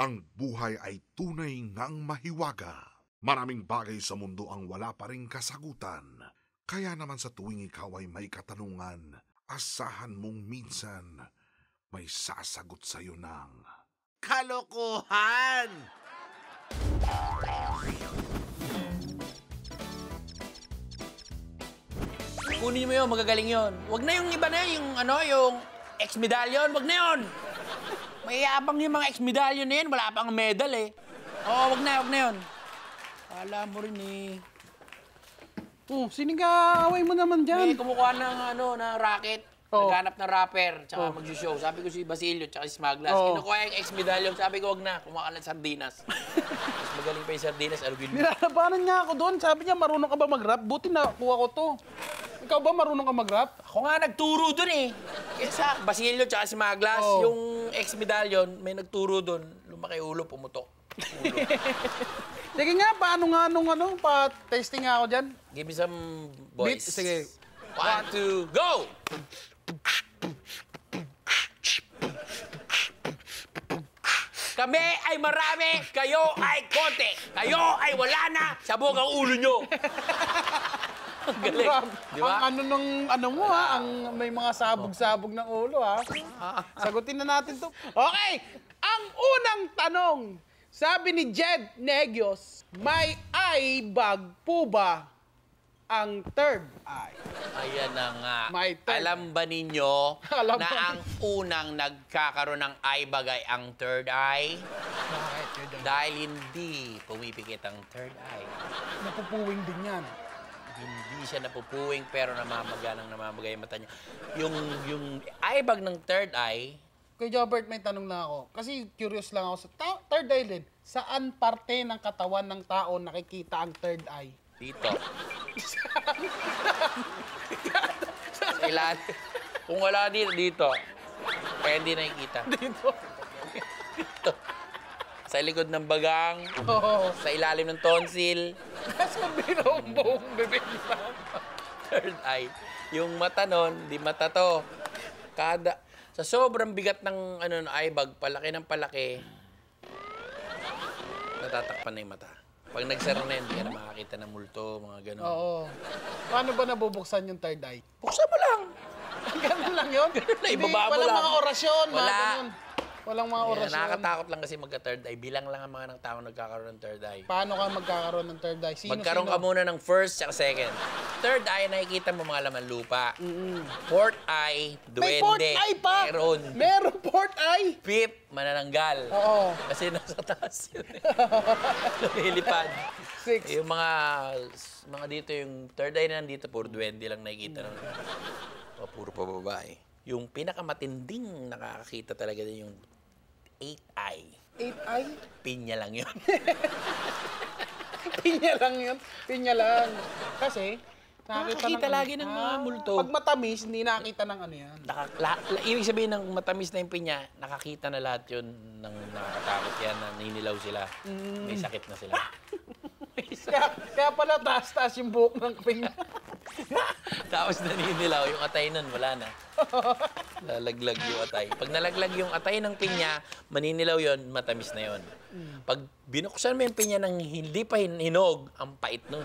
Ang buhay ay tunay ngang mahiwaga. Maraming bagay sa mundo ang wala pa rin kasagutan. Kaya naman sa tuwing ikaw ay may katanungan, asahan mong minsan may sasagot sa'yo ng... Kalokohan! Kunin mo yun, magagaling yun. Huwag na yung iba na yun, yung ano, yung ex-medallion, wag na yun. Mayabang yung mga ex-medallion na yun, wala pang medal eh. Oo, wag na, wag na yun. Kala mo rin eh. Oh, sinigaaway mo naman May dyan. kumukuha ng ano, ng racket. Oo. Naghanap ng rapper, tsaka Oo. mag-show. Sabi ko si Basilio, tsaka si Smaglas. Oo. Kinukuha yung ex-medallion. Sabi ko, wag na, kumuha ka ng sardinas. Mas magaling pa yung sardinas, alugin mo. Nilalabanan niya ako doon. Sabi niya, marunong ka ba mag-rap? Buti na kuha ko to. Ikaw ba marunong ka mag-rap? Ako nga nagturo dun eh. Kesa Basilio tsaka si Maglas, Oo. yung ex-medallion, may nagturo dun. Lumaki ulo, pumutok. Ulo. Sige nga, paano nga nung ano, pa-testing nga ako dyan. Give me some boys. Beat? Sige. One, two, go! Kami ay marami, kayo ay konti. Kayo ay wala na, sabog ang ulo nyo. Ang galing. Di Ang ba? ano nung ano mo ha, ang may mga sabog-sabog ng ulo ha. Sagutin na natin to. Okay, ang unang tanong. Sabi ni Jed Negios, may eye bag po ba ang third eye? Ayan na nga. My turn. Alam ba ninyo Alam na ba? ang unang nagkakaroon ng eye bagay ang third eye? Bakit? Dahil hindi pumipikit ang third eye. Napupuwing din yan. Hindi siya napupuwing pero namamaga ng namamaga yung mata niya. Yung, yung eye bag ng third eye, Kuya Jobert, may tanong lang ako. Kasi curious lang ako sa ta- third eye din. Saan parte ng katawan ng tao nakikita ang third eye? dito. Sa ilalim. Kung wala dito, dito. Kaya hindi nakikita. Dito. Sa likod ng bagang, Oo. sa ilalim ng tonsil, Kaso binaw buong bibig mo. third eye. Yung mata nun, di mata to. Kada, sa sobrang bigat ng ano, eye bag, palaki ng palaki, natatakpan na yung mata. Pag nagsara na yun, hindi ka na makakita ng multo, mga gano'n. Oo. Paano ba nabubuksan yung third eye? Buksan mo lang! Ganun lang yun? na, Hindi, ibaba mo walang lang. mga orasyon, mga Wala. ganun. Walang mga orasyon. nakakatakot lang kasi magka-third eye. Bilang lang ang mga ng tao nagkakaroon ng third eye. Paano ka magkakaroon ng third eye? Sino, Magkaroon sino? ka muna ng first at second. Third eye, nakikita mo mga laman lupa. Fourth eye, duwende. May fourth eye pa! Meron. Meron fourth eye! Fifth, manananggal. Oo. Kasi nasa taas yun. eh. Lumilipad. Six. Yung mga, mga dito, yung third eye na nandito, puro duwende lang nakikita. nun. O, puro pa babae. Yung pinakamatinding nakakakita talaga din yung eighth eye. Eighth eye? Pinya lang yun. Pinya lang yun. Pinya lang. Kasi, nakakita, Nakakita ng, lagi ng mga multo. Pag matamis, hindi nakakita ng ano yan. Naka, la, la- ibig sabihin ng matamis na yung pinya, nakakita na lahat yun ng nakakatakot yan, na ninilaw sila. May sakit na sila. Kaya, kaya pala taas-taas yung buhok ng pinya. Tapos naninilaw, yung atay nun, wala na. Lalaglag yung atay. Pag nalaglag yung atay ng pinya, maninilaw yon matamis na yon. Pag binuksan mo yung pinya ng hindi pa hin- hinog, ang pait nun.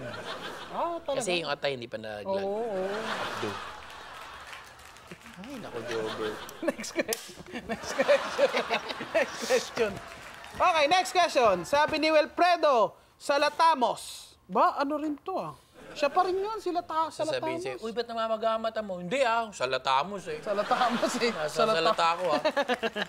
ah, talaga? Kasi yung atay hindi pa Oo, nalaglag. oo. Do. Ay, naku, Jobert. Next question. Next question. next question. Okay, next question. Sabi ni Wilfredo, Salatamos. Ba, ano rin to ah? Siya pa rin yun, sila ta Sasabihin Salatamos. sa'yo, uy, ba't namamagamata mo? Hindi ah, salatamos eh. Salatamos eh. Nasa Salata- salata ako ah.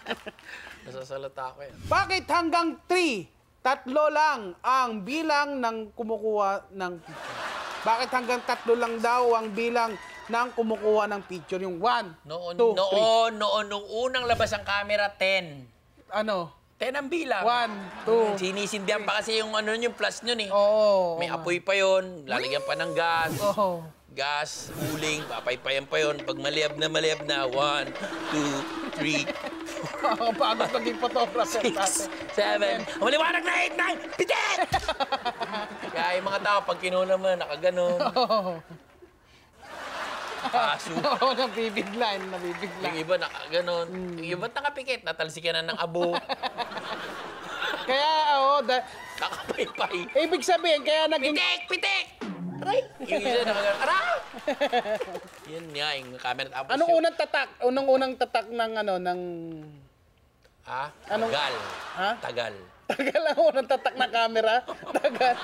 Nasa salata ako yan. Bakit hanggang 3, tatlo lang ang bilang ng kumukuha ng picture? Bakit hanggang tatlo lang daw ang bilang ng kumukuha ng picture? Yung 1, Noon, 2, noon, noon, nung unang labas ang camera, 10. Ano? 10 ang bilang. 1, 2. Sinisindihan pa kasi yung ano yung plus nun eh. Oo. May apoy pa yon, lalagyan pa ng gas. Oo. Gas, uling, papaypayan pa yon. Pag maliyab na maliyab na, 1, 2, 3, Nakakapagod maging photographer 6, natin. 7, maliwanag na 8, 9, pitit! Kaya yung mga tao, pag kinuna mo, nakaganon, Oo. paso. Oo, nabibigla, nabibigla. Yung iba nakaganon. Yung iba nakapikit, natalsikan na ng abo. Da- Kakapaypay. ibig sabihin, kaya naging... Pitik! Pitik! Aray! Yung isa aray! Yun nga, yung camera. Tapos Anong yung, unang tatak? Unang unang tatak ng ano, ng... Ha? anong- Tagal. Ha? Tagal. Tagal ang unang tatak na camera? Tagal.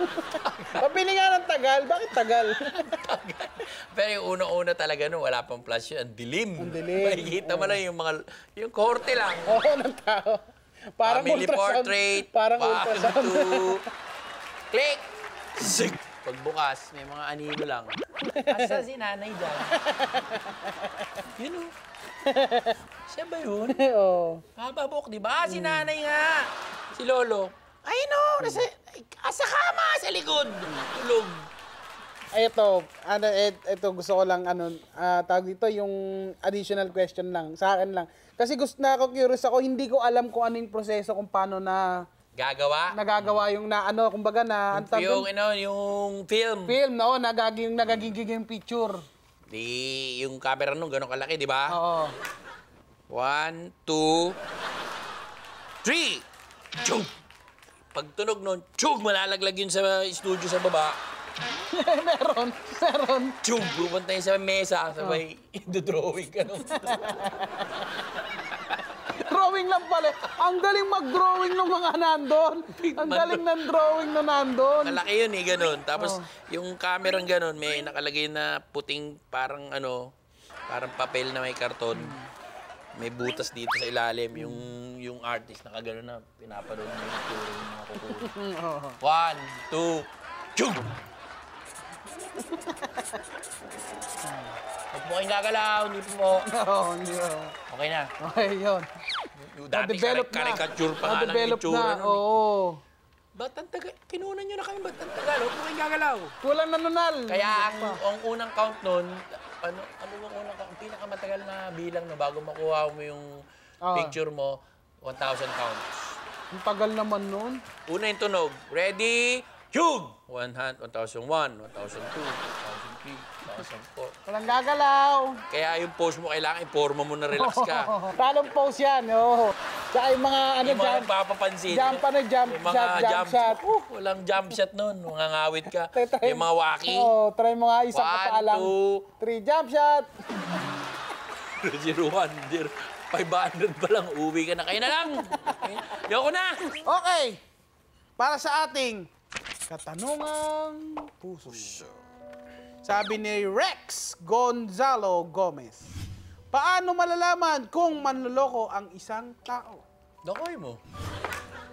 Pabili nga ng tagal. Bakit tagal? Tagal. Pero yung unang-una talaga no, wala pang flash yun. Ang dilim. Ang dilim. Makikita mo lang yung mga, yung kohorte lang. Oo, ng tao. Parang Family ultrasound. portrait. Parang one, ultrasound. two, click! Zig! Pagbukas, may mga anino lang. Asa si nanay dyan? Yun o. Siya ba yun? Oo. Mababok, di ba? Ah, Si nanay nga. Si Lolo. Ay no, nasa, asa kama sa likod. Tulog. Ay, ito, ano, et, ito, gusto ko lang, ano, ah, tawag dito, yung additional question lang, sa akin lang. Kasi gusto na ako, curious ako, hindi ko alam kung ano yung proseso, kung paano na Gagawa. nagagawa yung na, ano, kumbaga na, tawag yung, doon? ano, yung film. film, no, nagaging, nagagigig yung picture. Di, yung camera nung gano'ng kalaki, di ba? Oo. One, two, three! Chug! Pag tunog nun, chug! Malalaglag yun sa studio sa baba. meron, meron. Chug! Pupunta yun sa mesa, sabay, drawing ka nun. Drawing lang pala. Ang galing mag-drawing ng mga nandun. Ang galing ng drawing na nandun. Malaki yun eh, ganun. Tapos, yung camera ganun, may nakalagay na puting parang ano, parang papel na may karton. May butas dito sa ilalim. Yung yung artist nakagano na, pinapanood mo yung turo ng mga kukuha. Oo. One, two, chug! Huwag mo kayong gagalaw, hindi po mo. Oo, hindi oo. Okay na. Okay, yun. Yung dati Na-develop na. caricature pa nga yung Na-develop itsura. na, nun eh. oo. Ba't ang tagal? Kinunan nyo na kami, ba't ang tagal? Huwag mo kayong gagalaw. Walang nanunal. Kaya ang, ang unang count nun, ano, ano bang unang count? Ang pinakamatagal na bilang na bago makuha mo yung Ah. picture mo, 1,000 counts. Ang tagal naman nun. Una yung tunog. Ready? Hug! 100, 1001, 1002, 1003, 1004. Walang gagalaw. Kaya yung pose mo, kailangan iporma mo na relax ka. Talong pose yan, oo. Tsaka yung mga ano Yung mga dyan. nagpapapansin. Jump, ano, jump yung mga shot, jump shot. Uh, walang jump shot nun. Mga ngawit ka. Try- try- Yung mga waki. Oo, try mo nga isang One, kapaalang. two. Three jump shot. Zero one, zero. 500 pa lang, uwi ka na. Kayo na lang. Okay? Yoko na. Okay. Para sa ating katanungang puso. Sabi ni Rex Gonzalo Gomez. Paano malalaman kung manloloko ang isang tao? Lokoy mo.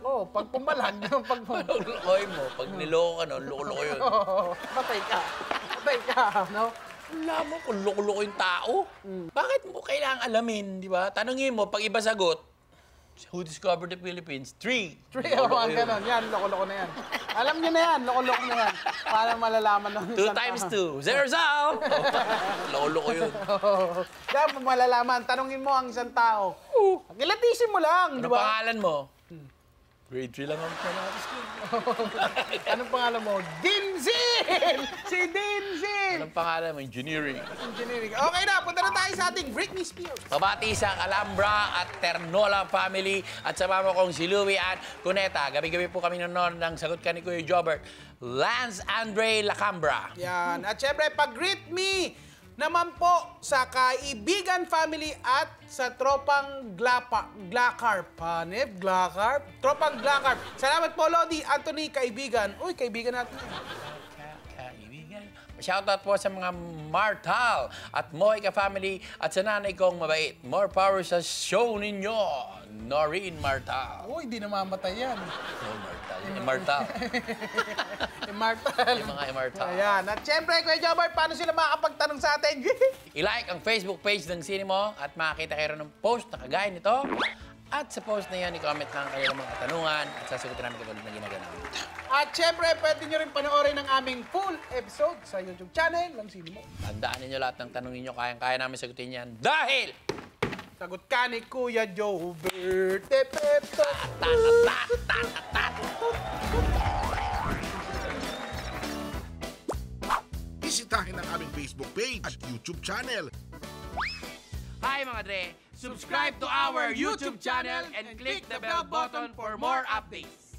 Oh, pag pumalag, pag pumalag. Lokoy mo. Pag niloko ka, no, loko-loko yun. Patay ka. Patay ka, no? Wala mo kung loko-loko yung tao. Bakit mo kailangan alamin, di ba? Tanungin mo, pag iba sagot, who discovered the Philippines? Three. Three, oh, ang ganon. Yan, loko-loko na yan. Alam niyo na yan, loko-loko na yan. Para malalaman ng Two isang times tao. two. Zero zero. Loko-loko yun. Mo malalaman. Tanungin mo ang isang tao. Kilatisin mo lang, di Ano ba? pangalan mo? Grade 3 lang ang pangalan ko. Anong pangalan mo? Dinzin! Si Dinzin! Anong pangalan mo? Engineering. Engineering. Okay na, punta na tayo sa ating Britney Spears. Pabati sa Alhambra at Ternola family at sa mama kong si Louie at Cuneta. Gabi-gabi po kami nanonood ng Sagot Ka ni Kuya Jobert. Lance Andre Lacambra. Yan. At syempre, pag-greet me naman po sa kaibigan family at sa tropang Glapa, Glacarp. Hanep, Glacarp? Tropang Glacarp. Salamat po, Lodi, Anthony, kaibigan. Uy, kaibigan natin. Shoutout po sa mga Martal at Moika family at sa nanay kong mabait. More power sa show ninyo, Noreen Martal. Uy, di namamatay yan. Oh, Martal. Immortal. Immortal. Yung mga immortal. Ayan. At syempre, Kuya Jobert, paano sila makakapagtanong sa atin? I-like ang Facebook page ng Cinemo at makakita kayo ng post na kagaya nito. At sa post na yan, i-comment lang kayo ng mga katanungan at sasagutin namin kapag na ginagawa namin. At syempre, pwede nyo rin panoorin ang aming full episode sa YouTube channel ng Sinimo. Tandaan ninyo lahat ng tanong ninyo, kayang-kaya namin sagutin yan. Dahil! Sagot ka ni Kuya Jobert. Tepeto. Bisitahin ang aming Facebook page at YouTube channel. Hi mga Dre! Subscribe to our YouTube channel and click the bell button for more updates.